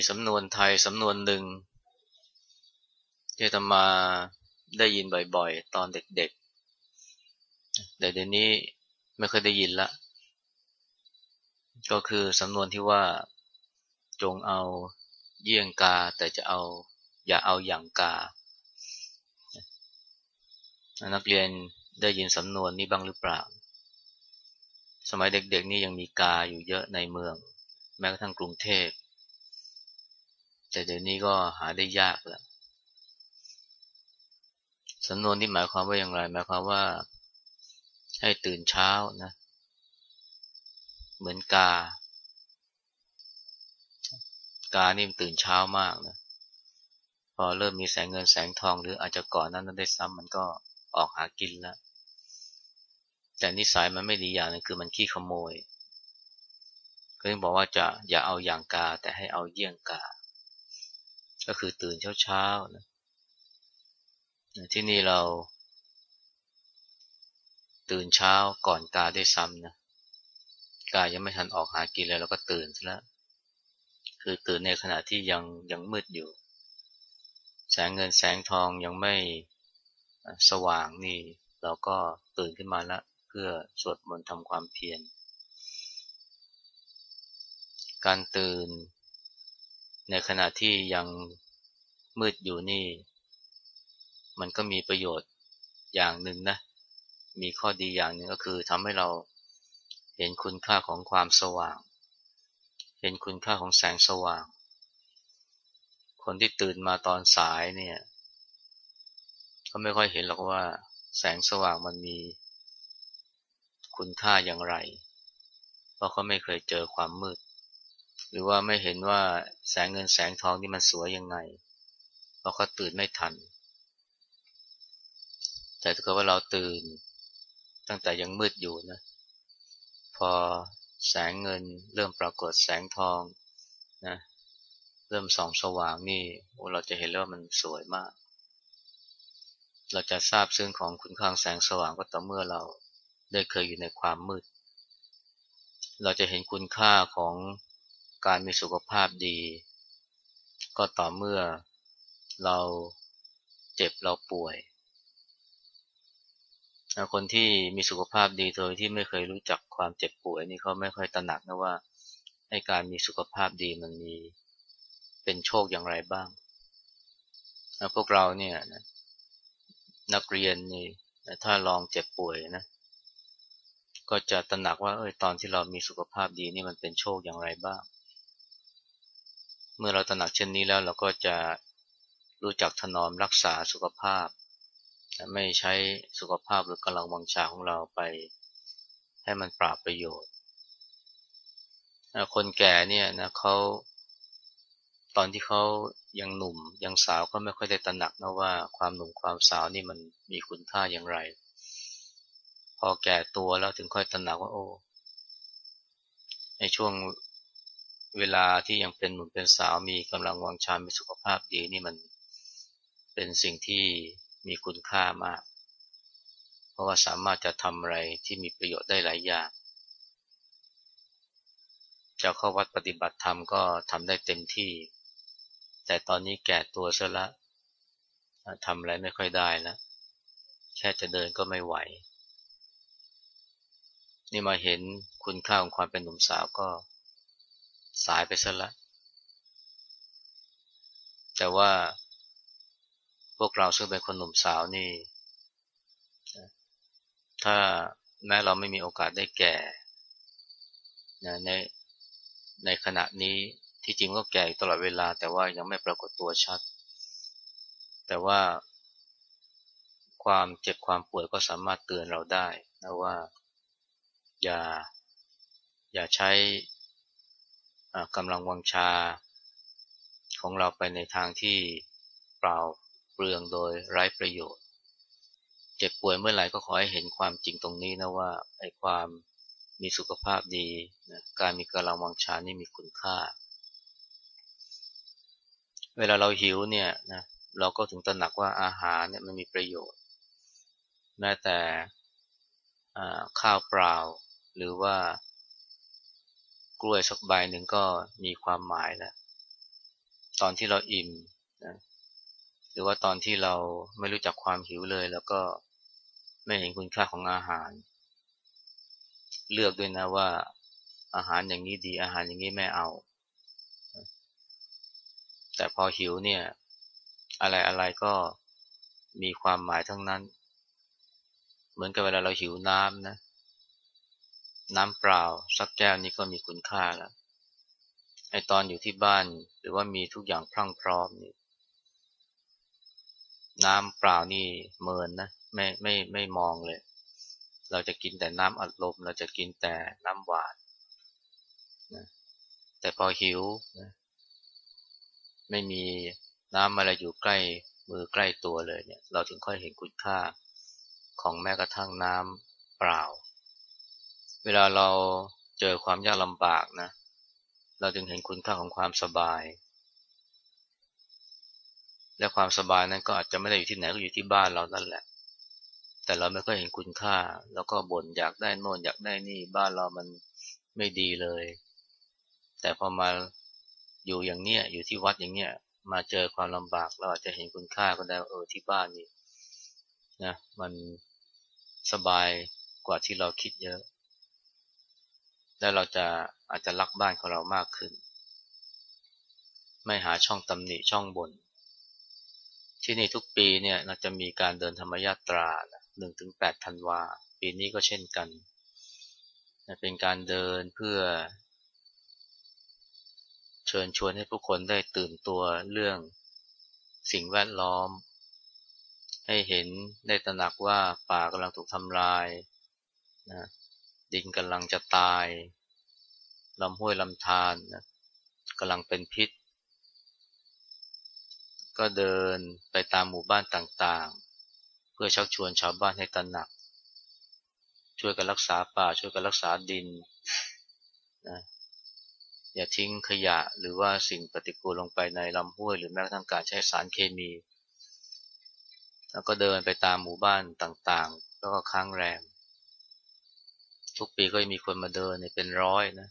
มีสำนวนไทย สำนวนหนึ่งที่ธรรมาได้ยินบ่อยๆ ตอนเด็กๆ แต่เดี๋ยวนี้ไม่เคยได้ยินละ ก็คือสำนวนที่ว่าจงเอาเยี่ยงกา แต่จะเอาอย่าเอาอย่างกา นักเรียนได้ยินสำนวนนี้บ้างหรือเปล่า สมัยเด็กๆนี่ยังมีกาอยู่เยอะในเมือง แม้กระทั่งกรุงเทพ แต่เดี๋ยวนี้ก็หาได้ยากแล้วสำนวนที่หมายความว่าอย่างไรหมายความว่า ให้ตื่นเช้านะ เหมือนกา กานี่ตื่นเช้ามากนะพอเริ่มมีแสงเงินแสงทอง หรืออาจจะก่อนนั้นนั้นได้ซ้ำมันก็ออกหากินแล้วแต่นิสัยมันไม่ดีอย่างนึงคือมันขี้ขโมยก็ยังบอกว่าจะอย่าเอาอย่างกาแต่ให้เอาเยี่ยงกา ก็คือตื่นเช้าๆนะที่นี่เรา ตื่นเช้าก่อนกาได้ซ้ำนะกายังไม่ทันออกหากินเลยเราก็ตื่นซะแล้วคือตื่นในขณะที่ยังยังมืดอยู่ แสงเงินแสงทองยังไม่สว่างนี่ เราก็ตื่นขึ้นมาแล้วเพื่อสวดมนต์ทำความเพียรการตื่น ในขณะที่ยังมืดอยู่นี่ มันก็มีประโยชน์อย่างหนึ่งนะ มีข้อดีอย่างหนึ่งก็คือทำให้เราเห็นคุณค่าของความสว่าง เห็นคุณค่าของแสงสว่าง คนที่ตื่นมาตอนสายเนี่ยก็ไม่ค่อยเห็นหรอกว่าแสงสว่างมันมีคุณค่าอย่างไร เพราะเขาไม่เคยเจอความมืด หรือว่าไม่เห็นว่าแสงเงินแสงทองนี่มันสวยยังไงเพราะเขาตื่นไม่ทัน แต่ถ้าเกิดว่าเราตื่นตั้งแต่ยังมืดอยู่นะ พอแสงเงินเริ่มปรากฏแสงทองนะเริ่มส่องสว่างนี่เราจะเห็นแล้วว่ามันสวยมาก เราจะทราบซึ่งของคุณค่าแสงสว่างก็ต่อเมื่อเราได้เคยอยู่ในความมืด เราจะเห็นคุณค่าของ การมีสุขภาพดี ก็ต่อเมื่อเราเจ็บเราป่วย คนที่มีสุขภาพดีโดยที่ไม่เคยรู้จักความเจ็บป่วยนี่เขาไม่ค่อยตระหนักนะว่าให้การมีสุขภาพดีมันมีเป็นโชคอย่างไรบ้างพวกเราเนี่ยนักเรียนนี่ถ้าลองเจ็บป่วยนะ ก็จะตระหนักว่าเออตอนที่เรามีสุขภาพดีนี่มันเป็นโชคอย่างไรบ้าง เมื่อเราตระหนักเช่นนี้แล้วเราก็จะรู้จักถนอมรักษาสุขภาพ ไม่ใช้สุขภาพหรือกำลังวังชาของเราไป ให้มันปราบประโยชน์ คนแก่เนี่ยนะเขาตอนที่เขายังหนุ่มยังสาวก็ไม่ค่อยได้ตระหนักนะว่าความหนุ่มความสาวนี่มันมีคุณค่าอย่างไร พอแก่ตัวแล้วถึงค่อยตระหนักว่าโอ้ในช่วง เวลาที่ยังเป็นหนุ่มเป็นสาวมีกำลังวังชามีสุขภาพดีนี่มันเป็นสิ่งที่มีคุณค่ามาก เพราะว่าสามารถจะทำอะไรที่มีประโยชน์ได้หลายอย่างจะเข้าวัดปฏิบัติธรรมก็ทำได้เต็มที่ แต่ตอนนี้แก่ตัวซะละทำอะไรไม่ค่อยได้แล้วแค่จะเดินก็ไม่ไหว นี่มาเห็นคุณค่าของความเป็นหนุ่มสาวก็ สายไปซะละ แต่ว่าพวกเราซึ่งเป็นคนหนุ่มสาวนี่ ถ้าแม้เราไม่มีโอกาสได้แก่ในในขณะนี้ที่จริงก็แก่ตลอดเวลา แต่ว่ายังไม่ปรากฏตัวชัด แต่ว่าความเจ็บความป่วยก็สามารถเตือนเราได้นะว่า อย่า อย่าใช้ กำลังวังชา ของเราไปในทางที่เปล่าเปลืองโดยไร้ประโยชน์ เจ็บป่วยเมื่อไหร่ก็ขอให้เห็นความจริงตรงนี้นะว่าไอ้ความมีสุขภาพดีนะการมีกำลังวังชานี่มีคุณค่า เวลาเราหิวเนี่ยนะเราก็ถึงตระหนักว่าอาหารเนี่ยมันมีประโยชน์ แม้แต่ข้าวเปล่าหรือว่า กล้วยสักใบหนึ่งก็มีความหมายแล้ว ตอนที่เราอิ่มนะหรือว่าตอนที่เราไม่รู้จักความหิวเลย แล้วก็ไม่เห็นคุณค่าของอาหาร เลือกด้วยนะว่า อาหารอย่างนี้ดีอาหารอย่างนี้ไม่เอา แต่พอหิวเนี่ย อะไรอะไรก็มีความหมายทั้งนั้น เหมือนกับเวลาเราหิวน้ำนะ น้ำเปล่าสักแก้วนี้ก็มีคุณค่าแล้วไอตอนอยู่ที่บ้านหรือว่ามีทุกอย่างพรั่งพร้อมนี่น้ำเปล่านี่เมินนะไม่ไม่ไม่มองเลย เราจะกินแต่น้ำอัดลม เราจะกินแต่น้ำหวานนะแต่พอหิวนะไม่มีน้ำอะไรอยู่ใกล้มือใกล้ตัวเลยเนี่ย เราถึงค่อยเห็นคุณค่าของแม้กระทั่งน้ำเปล่า วลาเราเจอความยากลำบากนะ เราจึงเห็นคุณค่าของความสบาย และความสบายนั้นก็อาจจะไม่ได้อยู่ที่ไหนก็อยู่ที่บ้านเรานั่นแหละ แต่เราไม่ค่อยเห็นคุณค่า แล้วก็บ่นอยากได้โน่นอยากได้นี่บ้านเรามันไม่ดีเลย แต่พอมาอยู่อย่างเนี้ยอยู่ที่วัดอย่างเนี้ยมาเจอความลำบากเราอาจจะเห็นคุณค่าก็ได้เออที่บ้านนี่นะมันสบายกว่าที่เราคิดเยอะ แล้วเราจะอาจจะรักบ้านของเรามากขึ้น ไม่หาช่องตำหนิช่องบน ที่นี่ทุกปีเนี่ยเราจะมีการเดินธรรมยาตราหนึ่งถึงแปดธันวา ปีนี้ก็เช่นกัน เป็นการเดินเพื่อ เชิญชวนให้ผู้คนได้ตื่นตัวเรื่องสิ่งแวดล้อม ให้เห็นได้ตระหนักว่าป่ากำลังถูกทำลายนะ ดินกำลังจะตายลำห้วยลำธารนะกำลังเป็นพิษ ก็เดินไปตามหมู่บ้านต่างๆ เพื่อชักชวนชาวบ้านให้ตระหนัก ช่วยกันรักษาป่าช่วยกันรักษาดินนะอย่าทิ้งขยะหรือว่าสิ่งปฏิกูลลงไปในลำห้วยหรือแม้กระทั่งการใช้สารเคมี แล้วก็เดินไปตามหมู่บ้านต่างๆ แล้วก็ค้างแรม ทุกปีก็มีคนมาเดินเป็นร้อยนะ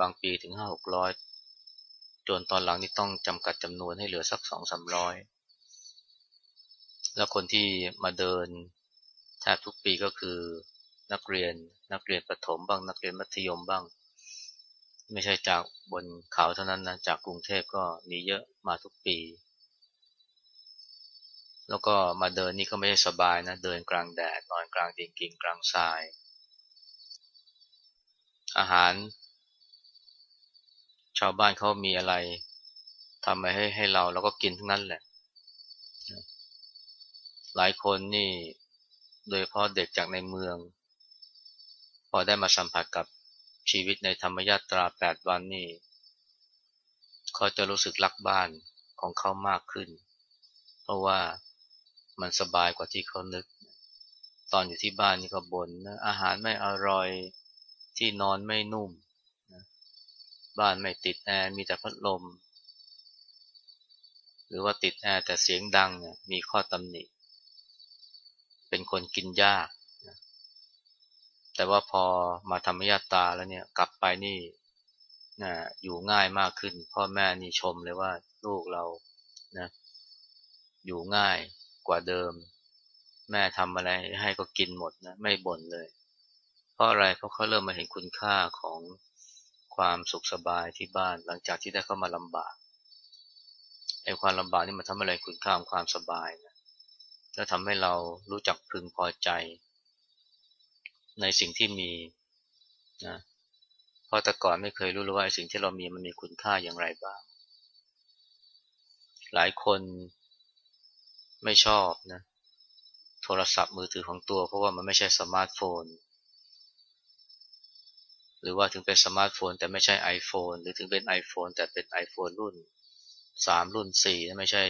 บางปีถึงห้าหกร้อยจนตอนหลังนี่ต้องจำกัดจำนวนให้เหลือสักสองสามร้อยแล้วคนที่มาเดินแทบทุกปีก็คือนักเรียนนักเรียนประถมบ้าง นักเรียนมัธยมบ้าง ไม่ใช่จากบนเขาเท่านั้นนะจากกรุงเทพก็มีเยอะมาทุกปี แล้วก็มาเดินนี่ก็ไม่ใช่สบายนะ เดินกลางแดดนอนกลางดินกินกลางทราย อาหาร ชาวบ้านเขามีอะไรทำมาให้ให้เราเราก็กินทั้งนั้นแหละ หลายคนนี่โดยเพราะเด็กจากในเมือง พอได้มาสัมผัสกับชีวิตในธรรมยาตราแปดวันนี่เขาจะรู้สึกรักบ้านของเขามากขึ้น เพราะว่ามันสบายกว่าที่เขานึก ตอนอยู่ที่บ้านนี่ก็บ่นอาหารไม่อร่อย ที่นอนไม่นุ่ม บ้านไม่ติดแอร์มีแต่พัดลม หรือว่าติดแอร์แต่เสียงดังเนี่ยมีข้อตำหนิ เป็นคนกินยากแต่ว่าพอมาทำยาตาแล้วเนี่ยกลับไปนี่นะอยู่ง่ายมากขึ้น พ่อแม่นี่ชมเลยว่าลูกเรานะอยู่ง่ายกว่าเดิม แม่ทำอะไรให้ก็กินหมดนะไม่บ่นเลย เพราะอะไรเพราะเขาเริ่มมาเห็นคุณค่าของความสุขสบายที่บ้าน หลังจากที่ได้เข้ามาลำบากไอ้ความลำบากนี่มันทำอะไรคุณค่าของความสบายนะแล้วทำให้เรารู้จักพึงพอใจ ในสิ่งที่มีนะเพราะแต่ก่อนไม่เคยรู้เลยว่าสิ่งที่เรามีมันมีคุณค่าอย่างไรบ้าง หลายคนไม่ชอบนะโทรศัพท์มือถือของตัว เพราะว่ามันไม่ใช่สมาร์ทโฟน หรือว่าถึงเป็นสมาร์ทโฟนแต่ไม่ใช่ iPhone หรือถึงเป็น iPhone แต่เป็น iPhone รุ่น 3 รุ่น 4 ไม่ใช่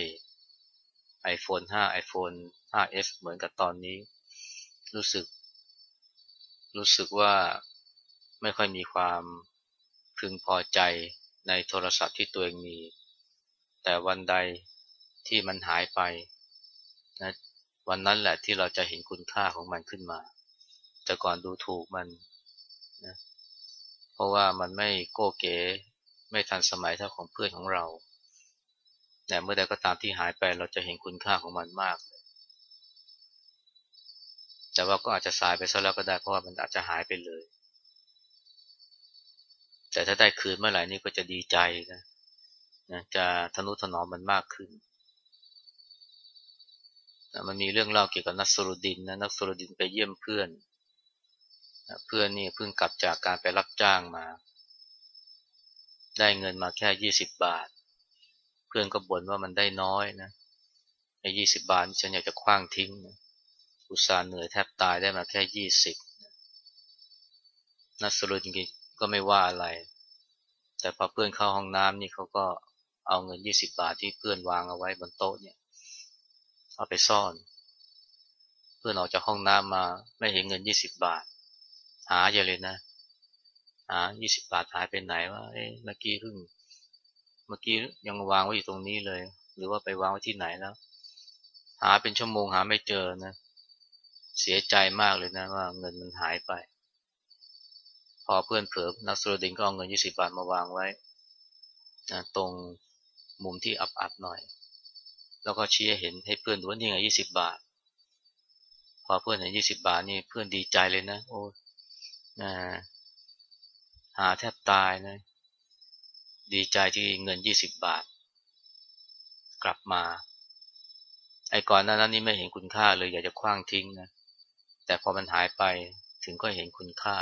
iPhone 5 iPhone 5s เหมือนกับตอนนี้ รู้สึก รู้สึกว่าไม่ค่อยมีความพึงพอใจในโทรศัพท์ที่ตัวเองมี แต่วันใดที่มันหายไปนะวันนั้นแหละที่เราจะเห็นคุณค่าของมันขึ้นมา แต่ก่อนดูถูกมันนะ เพราะว่ามันไม่โก้เก๋ไม่ทันสมัยเท่าของเพื่อนของเรา แต่เมื่อใดก็ตามที่หายไปเราจะเห็นคุณค่าของมันมาก แต่ว่าก็อาจจะสายไปซะแล้วก็ได้เพราะว่ามันอาจจะหายไปเลย แต่ถ้าได้คืนเมื่อไหร่นี่ก็จะดีใจนะนะจะทนุถนอมมันมากขึ้นมันมีเรื่องเล่าเกี่ยวกับนักสรุดินนะนักสรุดินไปเยี่ยมเพื่อน เพื่อนนี่เพิ่งกลับจากการไปรับจ้างมา ได้เงินมาแค่ยี่สิบบาท เพื่อนก็บ่นว่ามันได้น้อยนะไอ้ยี่สิบบาทฉันอยากจะคว้างทิ้งนะอุตส่าห์เหนื่อยแทบตายได้มาแค่ยี่สิบนัสรุดินก็ไม่ว่าอะไร แต่พอเพื่อนเข้าห้องน้ำนี่เขาก็เอาเงินยี่สิบบาทที่เพื่อนวางเอาไว้บนโต๊ะเนี่ย เอาไปซ่อน เพื่อนออกจากห้องน้ำมาไม่เห็นเงินยี่สิบบาท หาอย่าเลยนะหายี่สิบบาทหายไปไหนว่าเอ๊ะเมื่อกี้เพิ่งเมื่อกี้ยังวางไว้อยู่ตรงนี้เลย หรือว่าไปวางไว้ที่ไหนแล้ว หาเป็นชั่วโมงหาไม่เจอนะ เสียใจมากเลยนะว่าเงินมันหายไป พอเพื่อนเผลอนักสุรดินก็เอาเงินยี่สิบาทมาวางไว้นะตรงมุมที่อับๆหน่อย แล้วก็ชี้เห็นให้เพื่อนดูว่านี่ไงยี่สิบบาท พอเพื่อนเห็นยี่สิบาทนี่เพื่อนดีใจเลยนะ โอ้ นะหาแทบตายนะ ดีใจที่เงินยี่สิบบาท กลับมา ไอ้ก่อนหน้านั้นนี่ไม่เห็นคุณค่าเลยอยากจะคว้างทิ้งนะ แต่พอมันหายไปถึงก็เห็นคุณค่า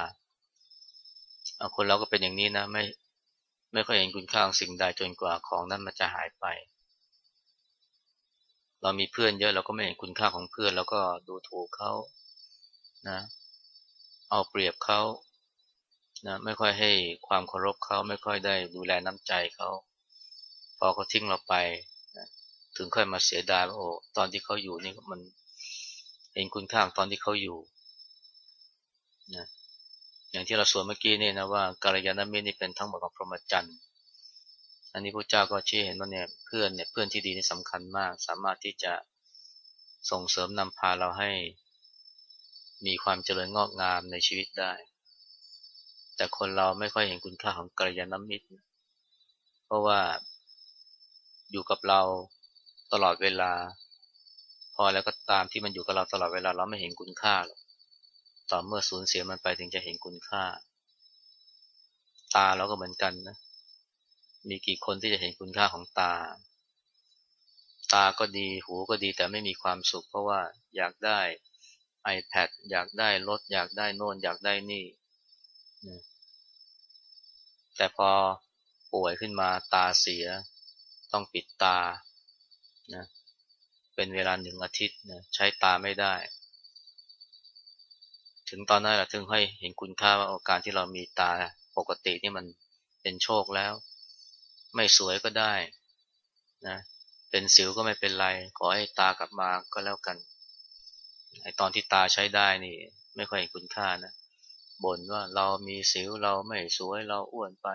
คนเราก็เป็นอย่างนี้นะ ไม่ไม่ค่อยเห็นคุณค่าของสิ่งใดจนกว่าของนั้นมันจะหายไป เรามีเพื่อนเยอะเราก็ไม่เห็นคุณค่าของเพื่อน แล้วก็ดูถูกเขานะ เอาเปรียบเขานะไม่ค่อยให้ความเคารพเขาไม่ค่อยได้ดูแลน้ำใจเขาพอเขาทิ้งเราไปนะถึงค่อยมาเสียดายว่าโอ้ตอนที่เขาอยู่นี่มันเห็นคุณค่าตอนที่เขาอยู่นะอย่างที่เราสวนเมื่อกี้นี่นะว่าการยานมิตรนี่เป็นทั้งหมดของพรหมจรรย์อันนี้พระเจ้าก็ชี้เห็นว่าเนี่ยเพื่อนเนี่ยเพื่อนที่ดีนี่สำคัญมาก สามารถที่จะส่งเสริมนำพาเราให้ มีความเจริญงอกงามในชีวิตได้ แต่คนเราไม่ค่อยเห็นคุณค่าของกัลยาณมิตร เพราะว่าอยู่กับเราตลอดเวลา พอแล้วก็ตามที่มันอยู่กับเราตลอดเวลา เราไม่เห็นคุณค่าหรอกต่อเมื่อสูญเสียมันไปถึงจะเห็นคุณค่า ตาเราก็เหมือนกันนะ มีกี่คนที่จะเห็นคุณค่าของตา ตาก็ดีหูก็ดีแต่ไม่มีความสุข เพราะว่าอยากได้ iPad อยากได้รถ อยากได้โน่น อยากได้นี่ แต่พอป่วยขึ้นมาตาเสีย ต้องปิดตานะเป็นเวลาหนึ่งอาทิตย์นะใช้ตาไม่ได้ ถึงตอนนั้นเราถึงให้เห็นคุณค่าว่าการที่เรามีตาปกตินี่มันเป็นโชคแล้ว ไม่สวยก็ได้นะเป็นสิวก็ไม่เป็นไร ขอให้ตากลับมาก็แล้วกัน ไอตอนที่ตาใช้ได้นี่ ไม่ค่อยเห็นคุณค่านะบ่นว่าเรามีสิวเราไม่สวยเราอ้วนไป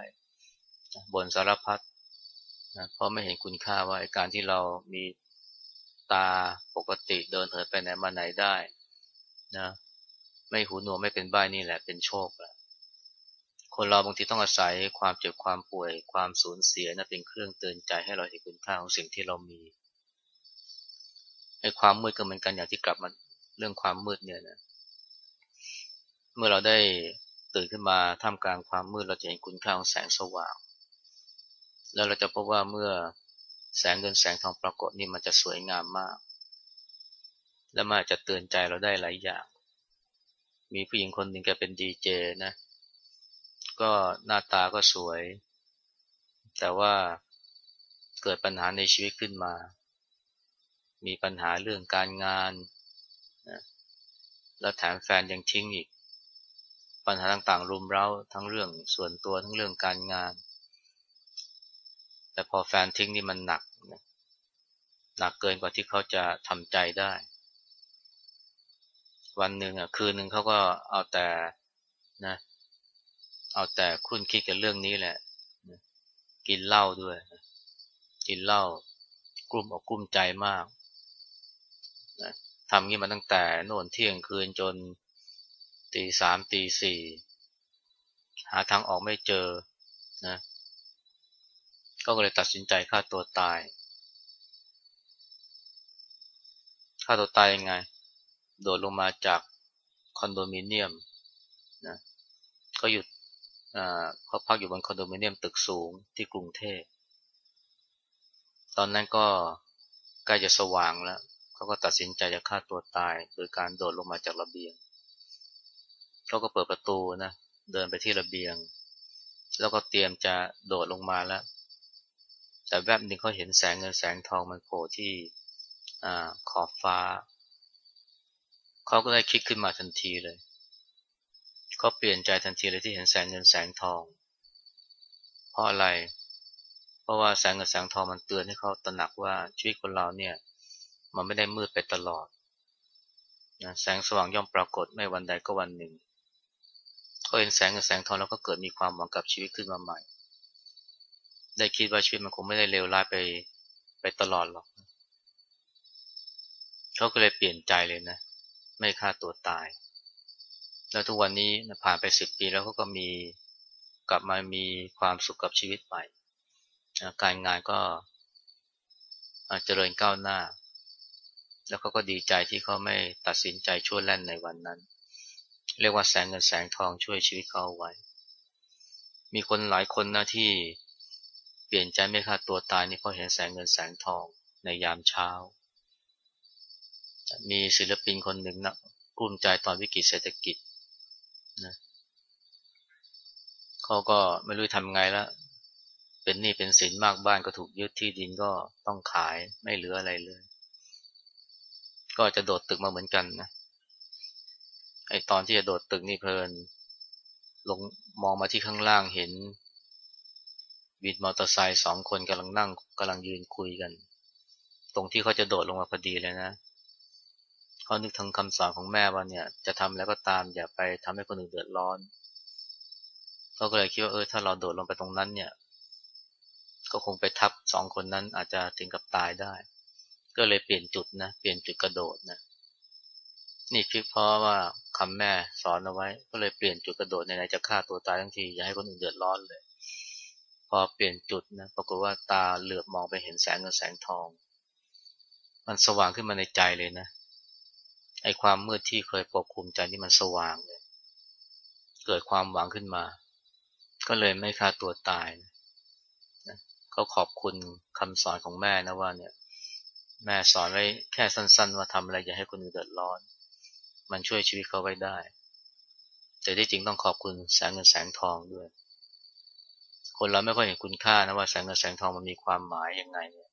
บ่นสารพัดนะเพราะไม่เห็นคุณค่าว่าการที่เรามีตาปกติเดินเหินไปไหนมาไหนได้นะไม่หูหนวกไม่เป็นใบนี่แหละเป็นโชคแหละคนเราบางทีต้องอาศัยความเจ็บความป่วยความสูญเสียนะเป็นเครื่องเตือนใจให้เราเห็นคุณค่าของสิ่งที่เรามีไอ้ความมืดก็เหมือนกันอย่างที่กลับมา เรื่องความมืดเนี่ยนะ เมื่อเราได้ตื่นขึ้นมาท่ามกลางความมืดเราจะเห็นคุณค่าของแสงสว่าง แล้วเราจะพบว่าเมื่อแสงเงินแสงทองปรากฏนี่มันจะสวยงามมาก และมันจะเตือนใจเราได้หลายอย่าง มีผู้หญิงคนหนึ่งแกเป็นดีเจนะ ก็หน้าตาก็สวย แต่ว่าเกิดปัญหาในชีวิตขึ้นมา มีปัญหาเรื่องการงาน แล้วแถมแฟนยังทิ้งอีก ปัญหาต่างๆ รุมเร้าทั้งเรื่องส่วนตัวทั้งเรื่องการงาน แต่พอแฟนทิ้งนี่มันหนักนะหนักเกินกว่าที่เขาจะทำใจได้ วันหนึ่งอะคืนหนึ่งเขาก็เอาแต่นะเอาแต่คุณคิดกับเรื่องนี้แหละ กินเหล้าด้วย กินเหล้ากลุ่มอกกลุ่มใจมาก ทำงี้มาตั้งแต่โน่นเที่ยงคืนจนตีสามตีสี่หาทางออกไม่เจอนะก็เลยตัดสินใจฆ่าตัวตายฆ่าตัวตายยังไง โดดลงมาจากคอนโดมิเนียมนะก็หยุดเขาพักอยู่บนคอนโดมิเนียมตึกสูงที่กรุงเทพ ตอนนั้นก็ใกล้จะสว่างแล้ว เขาก็ตัดสินใจจะฆ่าตัวตาย โดยการโดดลงมาจากระเบียงเขาก็เปิดประตูนะเดินไปที่ระเบียง แล้วก็เตรียมจะโดดลงมาแล้ว แต่แวบหนึ่งเขาเห็นแสงเงินแสงทองมันโผล่ที่อขอบฟ้า เขาก็ได้คิดขึ้นมาทันทีเลยเขาเปลี่ยนใจทันทีเลยที่เห็นแสงเงินแสงทอง เพราะอะไร เพราะว่าแสงเงินแสงทองมันเตือนให้เขาตระหนักว่าชีวิตคนเราเนี่ย มันไม่ได้มืดไปตลอดนะแสงสว่างย่อมปรากฏไม่วันใดก็วันหนึ่งเขาเห็นแสงกับแสงทองแล้วก็เกิดมีความหวังกับชีวิตขึ้นมาใหม่ ได้คิดว่าชีวิตมันคงไม่ได้เลวร้ายไปไปตลอดหรอกเขาก็เลยเปลี่ยนใจเลยนะ ไม่ฆ่าตัวตาย แล้วทุกวันนี้ผ่านไปสิบปีแล้วเขาก็มีกลับมามีความสุขกับชีวิตใหม่ การงานก็เจริญก้าวหน้า แล้วเขาก็ดีใจที่เขาไม่ตัดสินใจชั่วแล่นในวันนั้น เรียกว่าแสงเงินแสงทองช่วยชีวิตเขาไว้ มีคนหลายคนนะที่เปลี่ยนใจไม่ฆ่าตัวตายนี่เพราะเห็นแสงเงินแสงทองในยามเช้า มีศิลปินคนหนึ่งนะกลุ้มใจตอนวิกฤตเศรษฐกิจนะเขาก็ไม่รู้ทำไงแล้วเป็นหนี้เป็นสินมากบ้านก็ถูกยึดที่ดินก็ต้องขายไม่เหลืออะไรเลย ก็จะโดดตึกมาเหมือนกันนะไอตอนที่จะโดดตึกนี่เพลิน ลงมองมาที่ข้างล่างเห็นวินมอเตอร์ไซค์สองคนกำลังนั่งกำลังยืนคุยกัน ตรงที่เขาจะโดดลงมาพอดีเลยนะเขานึกถึงคำสอนของแม่ว่าเนี่ย จะทำแล้วก็ตามอย่าไปทำให้คนอื่นเดือดร้อนเขาก็เลยคิดว่าเออถ้าเราโดดลงไปตรงนั้นเนี่ย ก็คงไปทับสองคนนั้นอาจจะถึงกับตายได้ ก็เลยเปลี่ยนจุดนะเปลี่ยนจุดกระโดดนะนี่คิดเพราะว่าคำแม่สอนเอาไว้ ก็เลยเปลี่ยนจุดกระโดดในไหนจะฆ่าตัวตายทั้งทีอย่าให้คนอื่นเดือดร้อนเลย พอเปลี่ยนจุดนะปรากฏว่าตาเหลือบมองไปเห็นแสงเงินแสงทอง มันสว่างขึ้นมาในใจเลยนะไอความมืดที่เคยปกคลุมใจนี่มันสว่างเลย เกิดความหวังขึ้นมา ก็เลยไม่ฆ่าตัวตายนะเขาขอบคุณคำสอนของแม่นะว่าเนี่ย แม่สอนไว้แค่สั้น ๆ ว่าทำอะไรอย่าให้คนอื่นเดือดร้อน มันช่วยชีวิตเขาไว้ได้ แต่ที่จริงต้องขอบคุณแสงเงินแสงทองด้วย คนเราไม่ค่อยเห็นคุณค่านะว่าแสงเงินแสงทองมันมีความหมายยังไงเนี่ย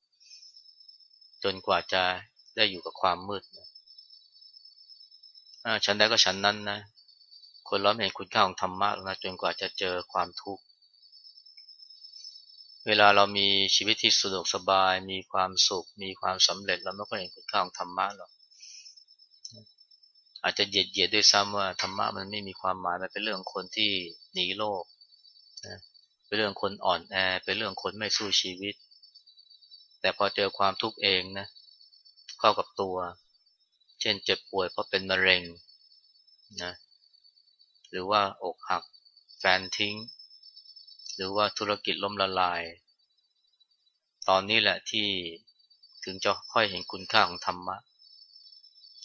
จนกว่าจะได้อยู่กับความมืดนะฉันได้ก็ฉันนั้นนะ คนเราไม่เห็นคุณค่าของธรรมะนะจนกว่าจะเจอความทุกข์ เวลาเรามีชีวิตที่สะดวกสบาย มีความสุข มีความสำเร็จเราไม่ค่อยเห็นคุณค่าของธรรมะหรอกอาจจะเหยียดเยียดด้วยซ้ำว่าธรรมะมันไม่มีความหมายมันเป็นเรื่องคนที่หนีโลกนะเป็นเรื่องคนอ่อนแอเป็นเรื่องคนไม่สู้ชีวิต แต่พอเจอความทุกข์เองนะเข้ากับตัว เช่นเจ็บป่วยเพราะเป็นมะเร็งนะหรือว่าอกหักแฟนทิ้ง หรือว่าธุรกิจล้มละลาย ตอนนี้แหละที่ถึงจะค่อยเห็นคุณค่าของธรรมะ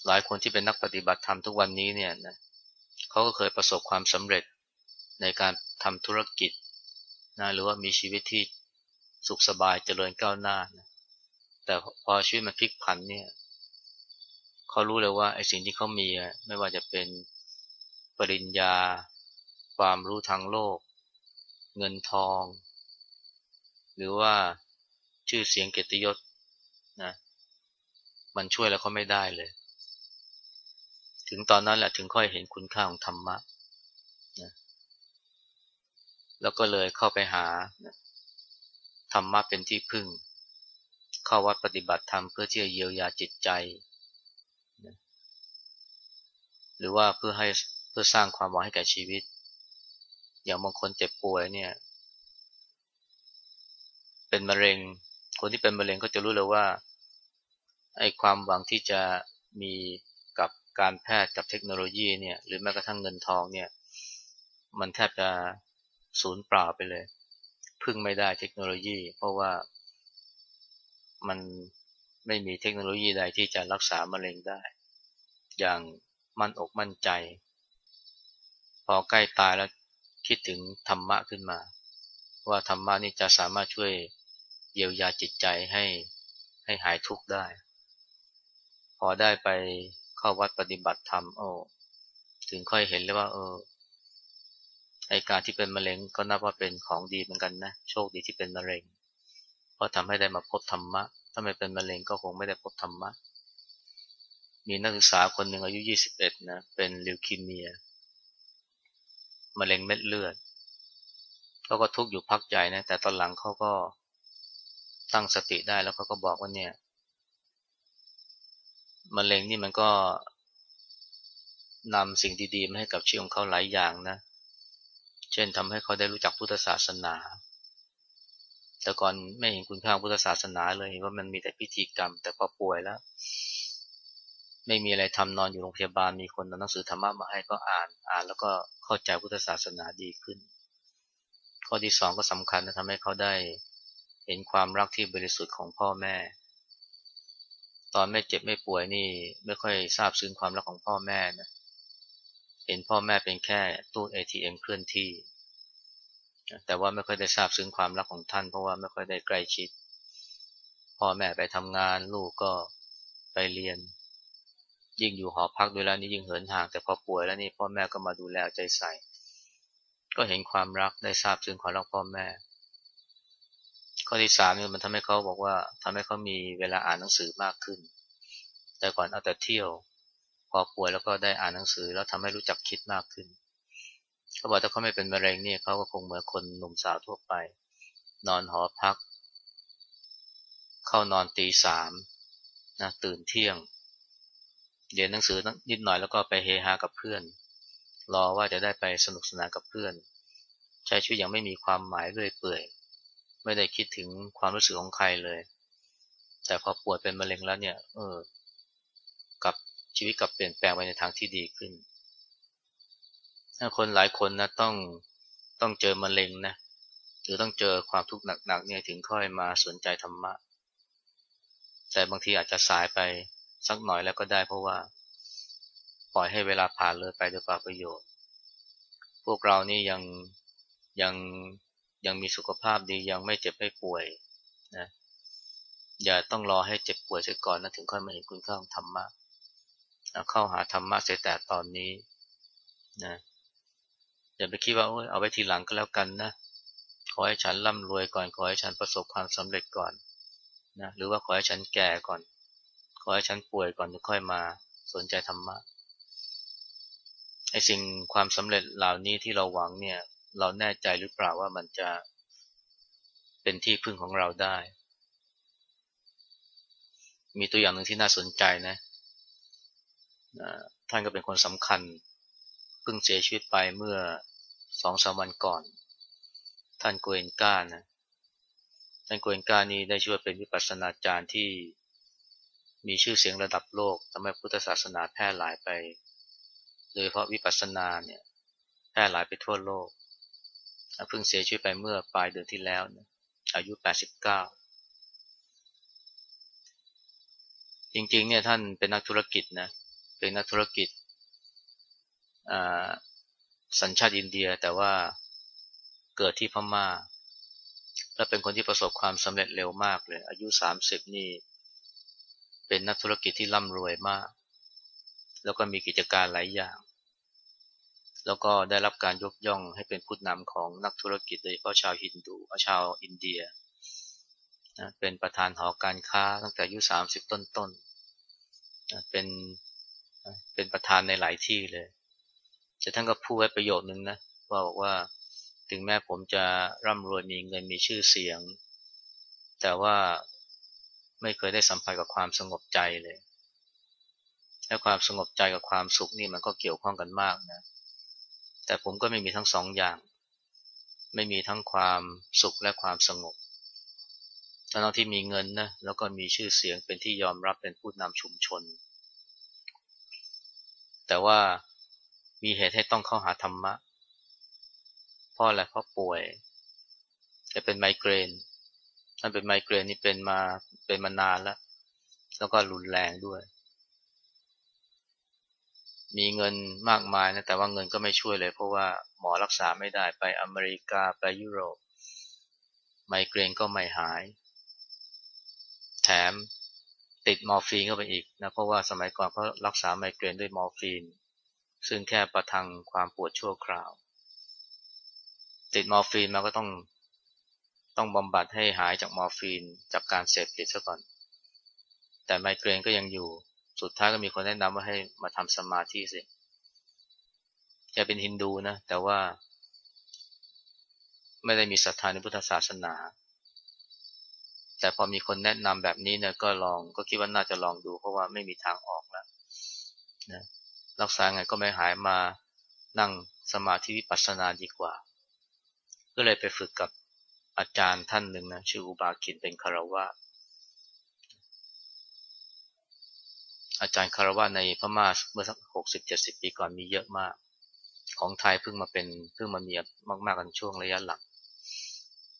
หลายคนที่เป็นนักปฏิบัติธรรมทุกวันนี้เนี่ยนะเขาก็เคยประสบความสำเร็จในการทำธุรกิจนะหรือว่ามีชีวิตที่สุขสบายเจริญก้าวหน้านะแต่พอชีวิตมันพลิกผันเนี่ยเขารู้เลยว่าไอ้สิ่งที่เขามีไม่ว่าจะเป็นปริญญา ความรู้ทางโลก เงินทอง หรือว่าชื่อเสียงเกียรติยศนะมันช่วยแล้วเขาไม่ได้เลย ถึงตอนนั้นแหละถึงค่อยเห็นคุณค่าของธรรมะนะแล้วก็เลยเข้าไปหาธรรมะเป็นที่พึ่ง เข้าวัดปฏิบัติธรรมเพื่อที่จะเยียวยาจิตใจหรือว่าเพื่อให้เพื่อสร้างความหวังให้แก่ชีวิต อย่างบางคนเจ็บป่วยเนี่ย เป็นมะเร็ง คนที่เป็นมะเร็งก็จะรู้เลยว่าไอ้ความหวังที่จะมีการแพทย์กับเทคโนโลยีเนี่ย หรือแม้กระทั่งเงินทองเนี่ย มันแทบจะสูญเปล่าไปเลย พึ่งไม่ได้เทคโนโลยี เพราะว่ามันไม่มีเทคโนโลยีใดที่จะรักษามะเร็งได้ อย่างมั่นอกมั่นใจ พอใกล้ตายแล้ว คิดถึงธรรมะขึ้นมา ว่าธรรมะนี่จะสามารถช่วยเยียวยาจิตใจให้ให้หายทุกข์ได้ พอได้ไปเข้าวัดปฏิบัติธรรมโอ้ถึงค่อยเห็นเลยว่า เออไอการที่เป็นมะเร็งก็นับว่าเป็นของดีเหมือนกันนะโชคดีที่เป็นมะเร็ง เพราะทำให้ได้มาพบธรรมะ ถ้าไม่เป็นมะเร็งก็คงไม่ได้พบธรรมะ มีนักศึกษาคนหนึ่งอายุ 21นะเป็นลิวคีเมีย มะเร็งเม็ดเลือดเขาก็ทุกข์อยู่พักใหญ่นะ แต่ตอนหลังเขาก็ตั้งสติได้แล้วเขาก็บอกว่าเนี่ยมะเร็งนี่มันก็นำสิ่งดีๆมาให้กับชีวิตของเขาหลายอย่างนะ เช่นทำให้เขาได้รู้จักพุทธศาสนา แต่ก่อนไม่เห็นคุณค่าพุทธศาสนาเลยเห็นว่ามันมีแต่พิธีกรรม แต่พอป่วยแล้ว ไม่มีอะไรทำนอนอยู่โรงพยาบาลมีคนนำหนังสือธรรมะมาให้ก็อ่านอ่านแล้วก็เข้าใจพุทธศาสนาดีขึ้น ข้อที่สองก็สำคัญนะทำให้เขาได้เห็นความรักที่บริสุทธิ์ของพ่อแม่ ตอนไม่เจ็บไม่ป่วยนี่ไม่ค่อยทราบซึ้งความรักของพ่อแม่นะเห็นพ่อแม่เป็นแค่ตู้ ATM เคลื่อนที่ แต่ว่าไม่ค่อยได้ทราบซึ้งความรักของท่าน เพราะว่าไม่ค่อยได้ใกล้ชิด พ่อแม่ไปทำงานลูกก็ไปเรียน ยิ่งอยู่หอพักด้วยแล้วนี่ยิ่งเหินห่าง แต่พอป่วยแล้วนี่พ่อแม่ก็มาดูแลใจใส่ ก็เห็นความรักได้ทราบซึ้งความรักพ่อแม่ ข้อที่สามนี่มันทำให้เขาบอกว่าทำให้เขามีเวลาอ่านหนังสือมากขึ้น แต่ก่อนเอาแต่เที่ยว พอป่วยแล้วก็ได้อ่านหนังสือ แล้วทำให้รู้จักคิดมากขึ้นเขาบอกถ้าเขาไม่เป็นมะเร็งเนี่ยเขาก็คงเหมือนคนหนุ่มสาวทั่วไป นอนหอพัก เข้านอนตีสามนะตื่นเที่ยง เรียนหนังสือนิดหน่อยแล้วก็ไปเฮฮากับเพื่อน รอว่าจะได้ไปสนุกสนานกับเพื่อน ใช้ชีวิตอย่างไม่มีความหมายเรื่อยเปื่อย ไม่ได้คิดถึงความรู้สึกของใครเลย แต่พอป่วยเป็นมะเร็งแล้วเนี่ย เออ กับชีวิตกับเปลี่ยนแปลงไปในทางที่ดีขึ้นคนหลายคนนะต้องต้องเจอมะเร็งนะหรือต้องเจอความทุกข์หนักๆเนี่ยถึงค่อยมาสนใจธรรมะ แต่บางทีอาจจะสายไป สักหน่อยแล้วก็ได้เพราะว่า ปล่อยให้เวลาผ่านเลยไปโดยเปล่าประโยชน์ พวกเรานี่ยังยังยังมีสุขภาพดียังไม่เจ็บไม่ป่วยนะอย่าต้องรอให้เจ็บป่วยเสียก่อนนะถึงค่อยมาเห็นคุณค่าของธรรมะเข้าหาธรรมะเสียแต่ตอนนี้นะอย่าไปคิดว่าเอาไว้ทีหลังก็แล้วกันนะขอให้ฉันร่ำรวยก่อนขอให้ฉันประสบความสำเร็จก่อนนะหรือว่าขอให้ฉันแก่ก่อน ขอให้ฉันป่วยก่อนถึงค่อยมาสนใจธรรมะไอ้สิ่งความสำเร็จเหล่านี้ที่เราหวังเนี่ย เราแน่ใจหรือเปล่าว่ามันจะเป็นที่พึ่งของเราได้ มีตัวอย่างหนึ่งที่น่าสนใจนะ ท่านก็เป็นคนสำคัญ เพิ่งเสียชีวิตไปเมื่อสองสามวันก่อน ท่านโกเอนกานะ ท่านโกเอนกานี่ได้ช่วยเป็นวิปัสสนาจารย์ที่ มีชื่อเสียงระดับโลกทำให้พุทธศาสนาแพร่หลายไป โดยเพราะวิปัสสนาเนี่ยแพร่หลายไปทั่วโลกเพิ่งเสียชีวิตไปเมื่อปลายเดือนที่แล้วนะอายุ 89 จริงๆ เนี่ยท่านเป็นนักธุรกิจนะ เป็นนักธุรกิจสัญชาติอินเดียแต่ว่าเกิดที่พมา่า และเป็นคนที่ประสบความสำเร็จเร็วมากเลย อายุสามสิบนี่ เป็นนักธุรกิจที่ร่ำรวยมาก แล้วก็มีกิจการหลายอย่าง แล้วก็ได้รับการยกย่องให้เป็นผู้นำของนักธุรกิจโดยเฉพาะชาวฮินดูชาวอินเดียเป็นประธานหอการค้าตั้งแต่อายุสามสิบต้นๆเป็นเป็นประธานในหลายที่เลย แต่ท่านก็พูดไว้ประโยชน์หนึ่งนะว่าบอกว่าถึงแม้ผมจะร่ำรวยมีเงินมีชื่อเสียง แต่ว่า ไม่เคยได้สัมผัสกับความสงบใจเลย และความสงบใจกับความสุขนี่มันก็เกี่ยวข้องกันมากนะ แต่ผมก็ไม่มีทั้งสองอย่าง ไม่มีทั้งความสุขและความสงบตอนที่มีเงินนะ แล้วก็มีชื่อเสียงเป็นที่ยอมรับเป็นผู้นำชุมชน แต่ว่ามีเหตุให้ต้องเข้าหาธรรมะ เพราะอะไรเพราะป่วย จะเป็นไมเกรน ถ้าเป็นไมเกรนนี่เป็นมาเป็นมานานแล้ว แล้วก็รุนแรงด้วย มีเงินมากมายนะแต่ว่าเงินก็ไม่ช่วยเลย เพราะว่าหมอรักษาไม่ได้ไปอเมริกาไปยุโรป ไมเกรนก็ไม่หาย แถมติดมอร์ฟีนเข้าไปอีกนะเพราะว่าสมัยก่อนเขารักษาไมเกรนด้วยมอร์ฟีน ซึ่งแค่ประทังความปวดชั่วคราว ติดมอร์ฟีนมาก็ต้อง ต้องบำบัดให้หายจากมอร์ฟีนจากการเสพติดซะก่อน แต่ไมเกรนก็ยังอยู่ สุดท้ายก็มีคนแนะนำว่าให้มาทำสมาธิสิแกเป็นฮินดูนะ แต่ว่า ไม่ได้มีศรัทธาในพุทธศาสนา แต่พอมีคนแนะนำแบบนี้เนี่ยก็ลองก็คิดว่าน่าจะลองดูเพราะว่าไม่มีทางออกแล้วนะรักษาไงก็ไม่หายมานั่งสมาธิวิปัสสนาดีกว่า ก็เลยไปฝึกกับ อาจารย์ท่านหนึ่งนะชื่ออุบากินเป็นคารวะอาจารย์คารวะในพม่าเมื่อสักหกสิบเจ็ดสิบปีก่อนมีเยอะมาก ของไทยเพิ่งมาเป็นเพิ่งมามีมากๆกันช่วงระยะหลัง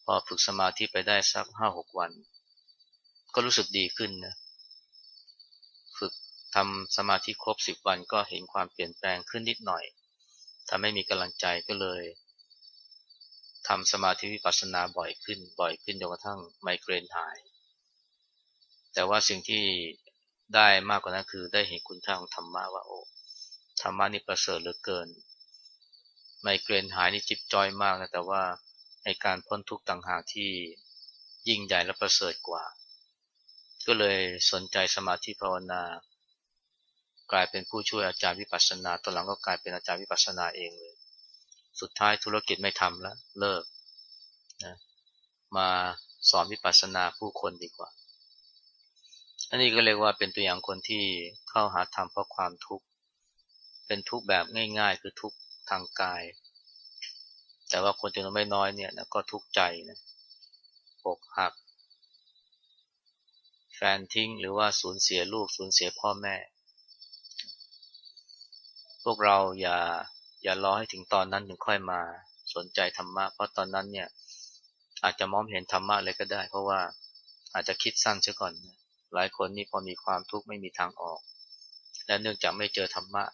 พอฝึกสมาธิไปได้สักห้าหกวัน ก็รู้สึกดีขึ้นนะฝึกทำสมาธิครบสิบวันก็เห็นความเปลี่ยนแปลงขึ้นนิดหน่อยทำให้มีกำลังใจก็เลย ทำสมาธิวิปัสสนาบ่อยขึ้น บ่อยขึ้นจนกระทั่งไมเกรนหาย แต่ว่าสิ่งที่ได้มากกว่านั้นคือได้เห็นคุณค่าของธรรมะว่าโอ้ธรรมะนี่ประเสริฐเหลือเกิน ไมเกรนหายนี่จิบจอยมากนะแต่ว่าในการพ้นทุกข์ต่างหากที่ยิ่งใหญ่และประเสริฐกว่า ก็เลยสนใจสมาธิภาวนากลายเป็นผู้ช่วยอาจารย์วิปัสสนาตอนหลังก็กลายเป็นอาจารย์วิปัสสนาเองเลย สุดท้ายธุรกิจไม่ทำแล้วเลิกนะมาสอนวิปัสสนาผู้คนดีกว่า อันนี้ก็เรียกว่าเป็นตัวอย่างคนที่เข้าหาธรรมเพราะความทุกข์ เป็นทุกข์แบบง่าย ๆ คือทุกข์ทางกาย แต่ว่าคนจำนวนไม่น้อยเนี่ยนะก็ทุกข์ใจนะอกหัก แฟนทิ้งหรือว่าสูญเสียลูกสูญเสียพ่อแม่ พวกเราอย่า อย่ารอให้ถึงตอนนั้นถึงค่อยมาสนใจธรรมะ เพราะตอนนั้นเนี่ย อาจจะมองเห็นธรรมะเลยก็ได้ เพราะว่าอาจจะคิดสั้นเสียก่อน หลายคนนี่พอมีความทุกข์ไม่มีทางออก และเนื่องจากไม่เจอธรรมะ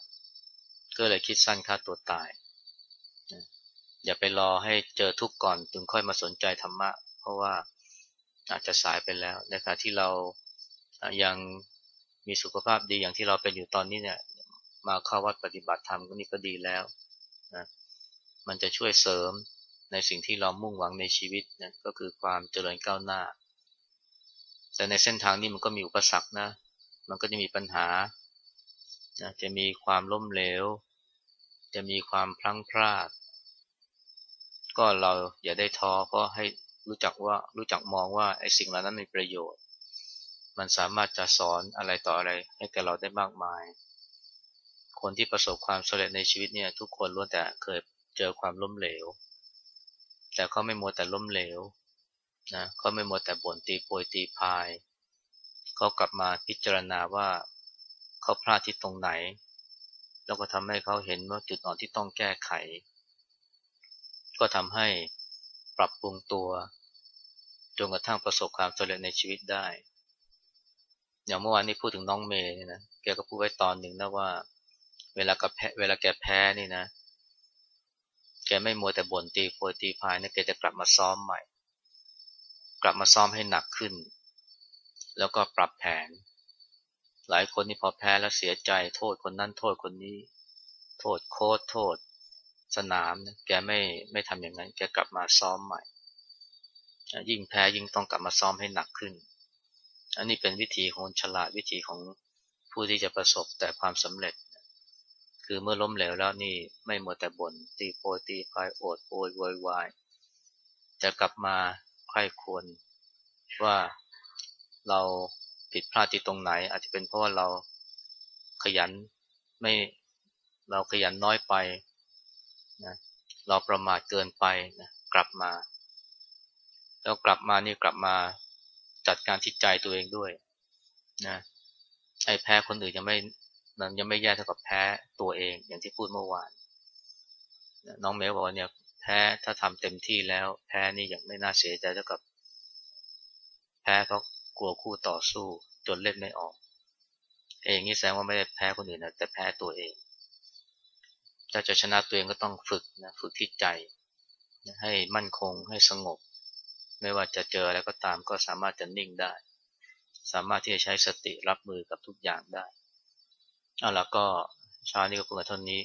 ก็เลยคิดสั้นฆ่าตัวตาย อย่าไปรอให้เจอทุกข์ก่อนถึงค่อยมาสนใจธรรมะ เพราะว่าอาจจะสายไปแล้วในขณะที่เรายังมีสุขภาพดีอย่างที่เราเป็นอยู่ตอนนี้เนี่ย มาเข้าวัดปฏิบัติธรรมก็นี่ก็ดีแล้วนะมันจะช่วยเสริมในสิ่งที่เรามุ่งหวังในชีวิตนะก็คือความเจริญก้าวหน้า แต่ในเส้นทางนี้มันก็มีอุปสรรคนะ มันก็จะมีปัญหานะจะมีความล้มเหลว จะมีความพลั้งพลาด ก็เราอย่าได้ท้อเพราะให้รู้จักว่ารู้จักมองว่าไอ้สิ่งเหล่านั้นมีประโยชน์ มันสามารถจะสอนอะไรต่ออะไรให้แกเราได้มากมาย คนที่ประสบความสำเร็จในชีวิตเนี่ยทุกคนล้วนแต่เคยเจอความล้มเหลว แต่เขาไม่มัวแต่ล้มเหลวนะเขาไม่มัวแต่บ่นตีโพยตีพายเขากลับมาพิจารณาว่าเขาพลาดที่ตรงไหน แล้วก็ทำให้เขาเห็นว่าจุดอ่อนที่ต้องแก้ไข ก็ทำให้ปรับปรุงตัวจนกระทั่งประสบความสำเร็จในชีวิตได้ อย่างเมื่อวานนี้พูดถึงน้องเมย์นะแกก็พูดไว้ตอนหนึ่งนะว่า เวลากับแพ้เวลาแกแพ้นี่นะ แกไม่มัวแต่บ่นตีโพยตีพายนะแกจะกลับมาซ้อมใหม่ กลับมาซ้อมให้หนักขึ้น แล้วก็ปรับแผน หลายคนนี่พอแพ้แล้วเสียใจ โทษคนนั้นโทษคนนี้ โทษโค้ชโทษ สนามนะแกไม่ไม่ทำอย่างนั้น แกกลับมาซ้อมใหม่ ยิ่งแพ้ยิ่งต้องกลับมาซ้อมให้หนักขึ้น อันนี้เป็นวิธีของฉลาดวิธีของผู้ที่จะประสบแต่ความสำเร็จ คือเมื่อล้มเหลวแล้วนี่ไม่หมัวแต่บน่นตีโพตีพายโอดโอยโวยวายจะกลับมาใคร่ควรว่าเราผิดพลาดที่ตรงไหน อาจจะเป็นเพราะว่าเราขยันไม่เราขยันน้อยไปนะเราประมาทเกินไปนะกลับมา แล้วกลับมานี่กลับมาจัดการที่ใจตัวเองด้วยนะไอ้แพ้คนอื่นยังไม่ มันยังไม่แย่เท่ากับแพ้ตัวเอง อย่างที่พูดเมื่อวานน้องเมลบอกว่าเนี่ยแพ้ถ้าทำเต็มที่แล้ว แพ้นี่ยังไม่น่าเสียใจเท่ากับ แพ้เพราะกลัวคู่ต่อสู้ จนเล่นไม่ออก เองนี่แสดงว่าไม่ได้แพ้คนอื่นนะแต่แพ้ตัวเองถ้าจะชนะตัวเองก็ต้องฝึกนะฝึกที่ใจ ให้มั่นคงให้สงบ ไม่ว่าจะเจออะไรก็ตามก็สามารถจะนิ่งได้ สามารถที่จะใช้สติรับมือกับทุกอย่างได้ เอาละก็เช้านี้ก็เปิดเท่านี้